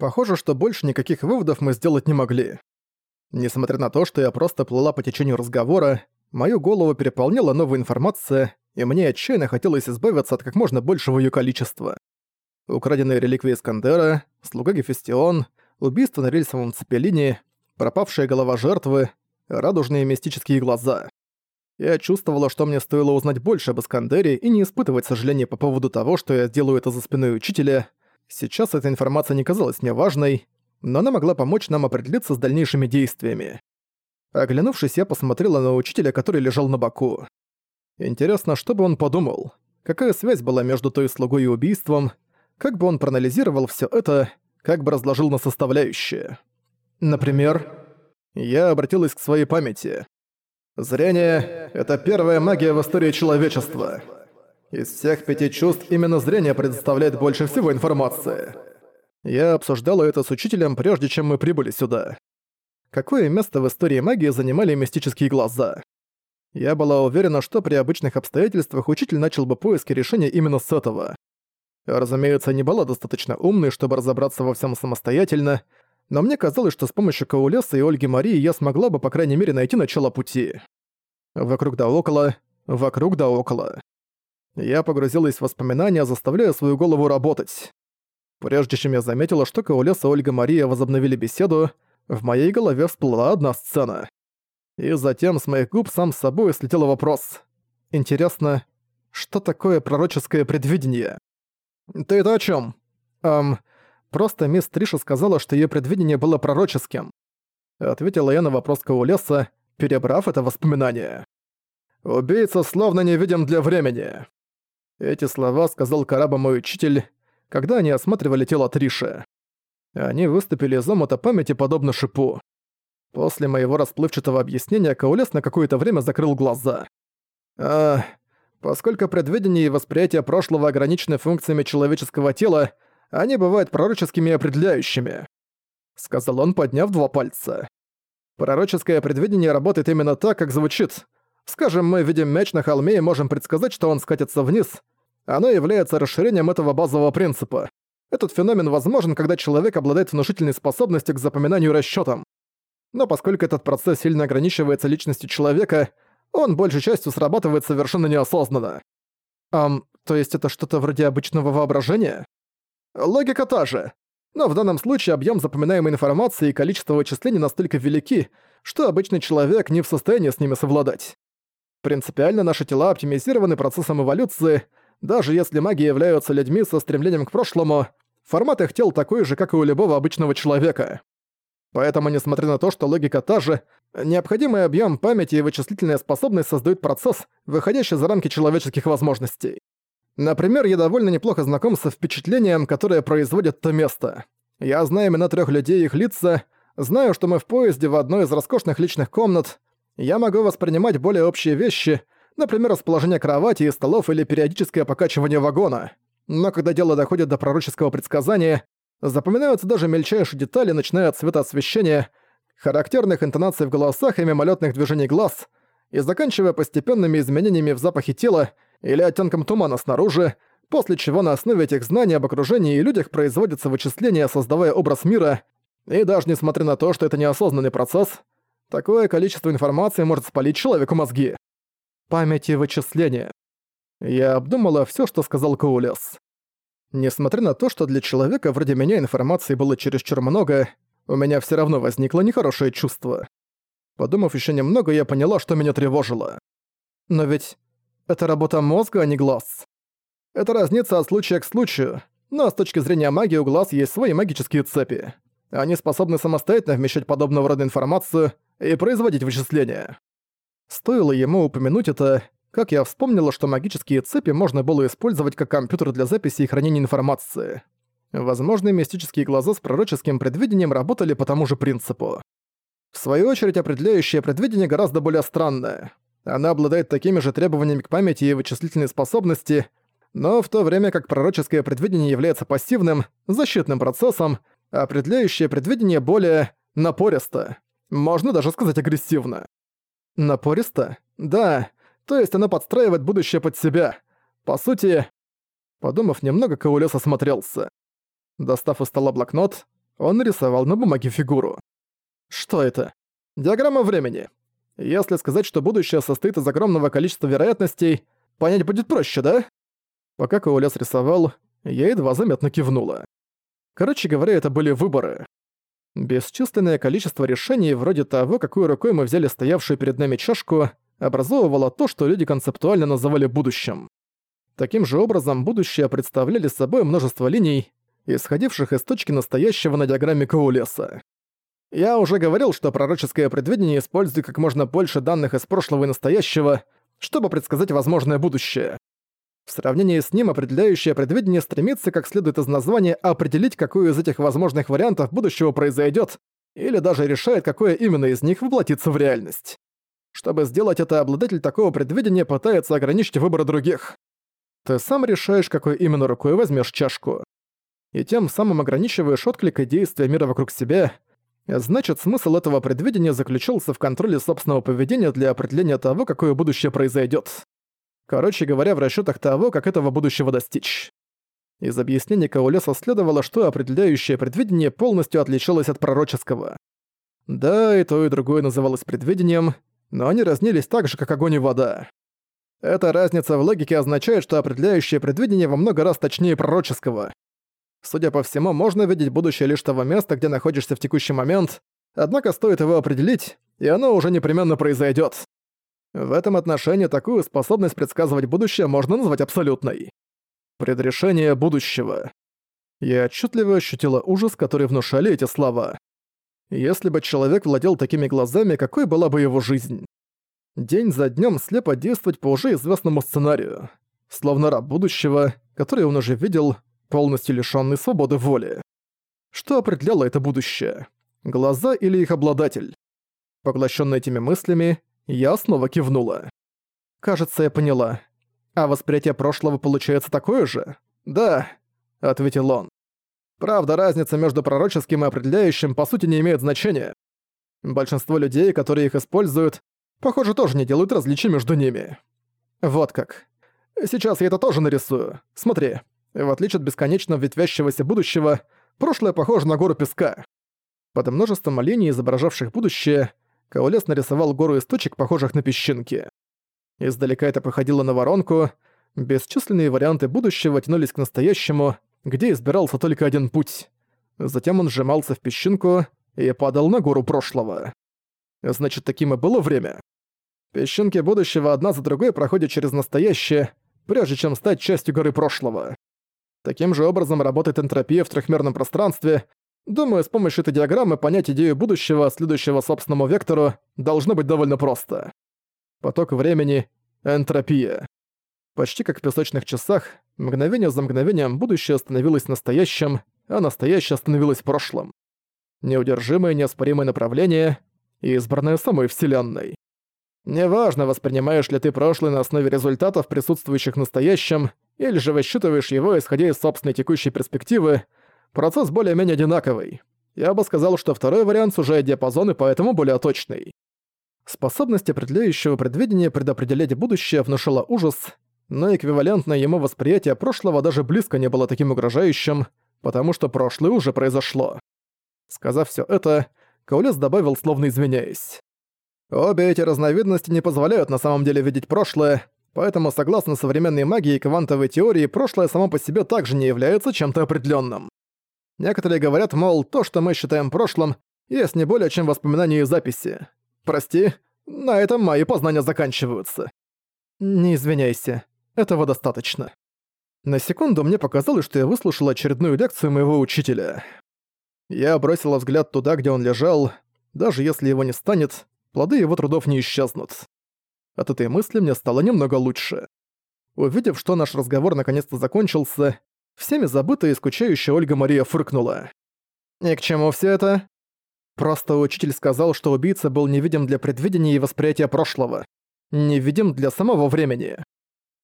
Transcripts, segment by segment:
Похоже, что больше никаких выводов мы сделать не могли. Несмотря на то, что я просто плыла по течению разговора, мою голову переполняла новая информация, и мне отчаянно хотелось избавиться от как можно большего ее количества. Украденные реликвии Искандера, слуга Гефестион, убийство на рельсовом цепелине, пропавшая голова жертвы, радужные мистические глаза. Я чувствовала, что мне стоило узнать больше об Искандере и не испытывать сожаления по поводу того, что я делаю это за спиной учителя. Сейчас эта информация не казалась мне важной, но она могла помочь нам определиться с дальнейшими действиями. Оглянувшись, я посмотрела на учителя, который лежал на боку. Интересно, что бы он подумал? Какая связь была между той слугой и убийством? Как бы он проанализировал все это? Как бы разложил на составляющие? Например, я обратилась к своей памяти. Зрение — это первая магия в истории человечества. Из всех пяти чувств именно зрение предоставляет больше всего информации. Я обсуждала это с учителем, прежде чем мы прибыли сюда. Какое место в истории магии занимали мистические глаза? Я была уверена, что при обычных обстоятельствах учитель начал бы поиски решения именно с этого. Разумеется, не была достаточно умной, чтобы разобраться во всем самостоятельно, но мне казалось, что с помощью Каулеса и Ольги Марии я смогла бы, по крайней мере, найти начало пути. Вокруг да около, вокруг да около. Я погрузилась в воспоминания, заставляя свою голову работать. Прежде чем я заметила, что Каулес и Ольга Мария возобновили беседу, в моей голове всплыла одна сцена. И затем с моих губ сам с собой слетел вопрос. Интересно, что такое пророческое предвидение? Ты это о чем? Эм, Просто мисс Триша сказала, что ее предвидение было пророческим. Ответила я на вопрос Каулеса, перебрав это воспоминание. «Убийца словно невидим для времени». Эти слова сказал Караба мой учитель, когда они осматривали тело Триши. Они выступили из омута памяти подобно шипу. После моего расплывчатого объяснения Каулес на какое-то время закрыл глаза. А, поскольку предвидение и восприятие прошлого ограничены функциями человеческого тела, они бывают пророческими и определяющими», — сказал он, подняв два пальца. «Пророческое предвидение работает именно так, как звучит. Скажем, мы видим мяч на холме и можем предсказать, что он скатится вниз. Оно является расширением этого базового принципа. Этот феномен возможен, когда человек обладает внушительной способностью к запоминанию и расчётам. Но поскольку этот процесс сильно ограничивается личностью человека, он большей частью срабатывает совершенно неосознанно. Ам, то есть это что-то вроде обычного воображения? Логика та же. Но в данном случае объем запоминаемой информации и количество вычислений настолько велики, что обычный человек не в состоянии с ними совладать. Принципиально наши тела оптимизированы процессом эволюции, даже если маги являются людьми со стремлением к прошлому, формат их тел такой же, как и у любого обычного человека. Поэтому, несмотря на то, что логика та же, необходимый объем памяти и вычислительная способность создают процесс, выходящий за рамки человеческих возможностей. Например, я довольно неплохо знаком со впечатлением, которое производит то место. Я знаю имена трех людей и их лица, знаю, что мы в поезде в одной из роскошных личных комнат. Я могу воспринимать более общие вещи, например, расположение кровати и столов или периодическое покачивание вагона. Но когда дело доходит до пророческого предсказания, запоминаются даже мельчайшие детали, начиная от цвета освещения, характерных интонаций в голосах и мимолетных движений глаз, и заканчивая постепенными изменениями в запахе тела или оттенком тумана снаружи, после чего на основе этих знаний об окружении и людях производятся вычисления, создавая образ мира, и даже несмотря на то, что это неосознанный процесс, такое количество информации может спалить человеку мозги. Память и вычисления. Я обдумала все, что сказал Коулес. Несмотря на то, что для человека вроде меня информации было чересчур много, у меня все равно возникло нехорошее чувство. Подумав еще немного, я поняла, что меня тревожило. Но ведь это работа мозга, а не глаз. Это разнится от случая к случаю, но с точки зрения магии у глаз есть свои магические цепи. Они способны самостоятельно вмещать подобного рода информацию и производить вычисления. Стоило ему упомянуть это, как я вспомнила, что магические цепи можно было использовать как компьютер для записи и хранения информации. Возможно, мистические глаза с пророческим предвидением работали по тому же принципу. В свою очередь, определяющее предвидение гораздо более странное. Она обладает такими же требованиями к памяти и вычислительной способности, но в то время как пророческое предвидение является пассивным, защитным процессом, определяющее предвидение более напористо. Можно даже сказать агрессивно. Напористо? Да. То есть она подстраивает будущее под себя. По сути... Подумав немного, Каулес осмотрелся. Достав из стола блокнот, Он нарисовал на бумаге фигуру. Что это? Диаграмма времени. Если сказать, что будущее состоит из огромного количества вероятностей, понять будет проще, да? Пока Коулес рисовал, я едва заметно кивнула. Короче говоря, это были выборы. Бесчисленное количество решений, вроде того, какой рукой мы взяли стоявшую перед нами чашку, образовывало то, что люди концептуально называли будущим. Таким же образом, будущее представляли собой множество линий, исходивших из точки настоящего на диаграмме Коулеса. Я уже говорил, что пророческое предвидение использует как можно больше данных из прошлого и настоящего, чтобы предсказать возможное будущее. В сравнении с ним определяющее предвидение стремится, как следует из названия, определить, какой из этих возможных вариантов будущего произойдет, или даже решает, какое именно из них воплотится в реальность. Чтобы сделать это, обладатель такого предвидения пытается ограничить выбор других. Ты сам решаешь, какой именно рукой возьмешь чашку. И тем самым ограничиваешь отклик и действия мира вокруг себя. Значит, смысл этого предвидения заключался в контроле собственного поведения для определения того, какое будущее произойдет. Короче говоря, в расчетах того, как этого будущего достичь. Из объяснений Каулеса следовало, что определяющее предвидение полностью отличалось от пророческого. Да, и то, и другое называлось предвидением, но они разнились так же, как огонь и вода. Эта разница в логике означает, что определяющее предвидение во много раз точнее пророческого. Судя по всему, можно видеть будущее лишь того места, где находишься в текущий момент, однако стоит его определить, и оно уже непременно произойдет. В этом отношении такую способность предсказывать будущее можно назвать абсолютной. Предрешение будущего. Я отчетливо ощутила ужас, который внушали эти слова. Если бы человек владел такими глазами, какой была бы его жизнь? День за днем слепо действовать по уже известному сценарию. Словно раб будущего, который он уже видел, полностью лишённый свободы воли. Что определяло это будущее? Глаза или их обладатель? Поглощённый этими мыслями, я снова кивнула. «Кажется, я поняла. А восприятие прошлого получается такое же?» «Да», — ответил он. «Правда, разница между пророческим и определяющим по сути не имеет значения. Большинство людей, которые их используют, похоже, тоже не делают различий между ними. Вот как. Сейчас я это тоже нарисую. Смотри, в отличие от бесконечно ветвящегося будущего, прошлое похоже на гору песка. Под множеством линий, изображавших будущее, Каолес нарисовал гору из точек, похожих на песчинки. Издалека это походило на воронку. Бесчисленные варианты будущего тянулись к настоящему, где избирался только один путь. Затем он сжимался в песчинку и падал на гору прошлого. Значит, таким и было время. Песчинки будущего одна за другой проходят через настоящее, прежде чем стать частью горы прошлого. Таким же образом работает энтропия в трехмерном пространстве. Думаю, с помощью этой диаграммы понять идею будущего, следующего собственному вектору, должно быть довольно просто. Поток времени — энтропия. Почти как в песочных часах, мгновение за мгновением будущее становилось настоящим, а настоящее становилось прошлым. Неудержимое неоспоримое направление, избранное самой Вселенной. Неважно, воспринимаешь ли ты прошлое на основе результатов, присутствующих в настоящем, или же высчитываешь его, исходя из собственной текущей перспективы, процесс более-менее одинаковый. Я бы сказал, что второй вариант сужает диапазон и поэтому более точный. Способность определяющего предвидения предопределять будущее внушала ужас, но эквивалентное ему восприятие прошлого даже близко не было таким угрожающим, потому что прошлое уже произошло. Сказав все это, Каулес добавил, словно извиняясь. Обе эти разновидности не позволяют на самом деле видеть прошлое, Поэтому, согласно современной магии и квантовой теории, прошлое само по себе также не является чем-то определенным. Некоторые говорят, мол, то, что мы считаем прошлым, есть не более чем воспоминания и записи. Прости, на этом мои познания заканчиваются. Не извиняйся, этого достаточно. На секунду мне показалось, что я выслушал очередную лекцию моего учителя. Я бросила взгляд туда, где он лежал. Даже если его не станет, плоды его трудов не исчезнут. От этой мысли мне стало немного лучше. Увидев, что наш разговор наконец-то закончился, всеми забытая и скучающая Ольга Мария фыркнула. «И к чему все это?» Просто учитель сказал, что убийца был невидим для предвидения и восприятия прошлого. Невидим для самого времени.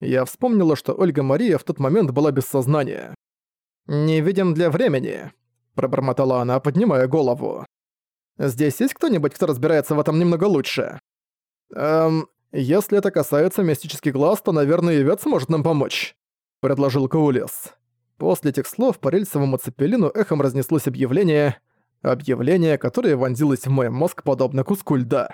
Я вспомнила, что Ольга Мария в тот момент была без сознания. «Невидим для времени», — пробормотала она, поднимая голову. «Здесь есть кто-нибудь, кто разбирается в этом немного лучше?» «Эм, «Если это касается мистических глаз, то, наверное, Ивет сможет нам помочь», — предложил Каулес. После этих слов по рельсовому цепелину эхом разнеслось объявление, объявление, которое вонзилось в мой мозг подобно куску льда.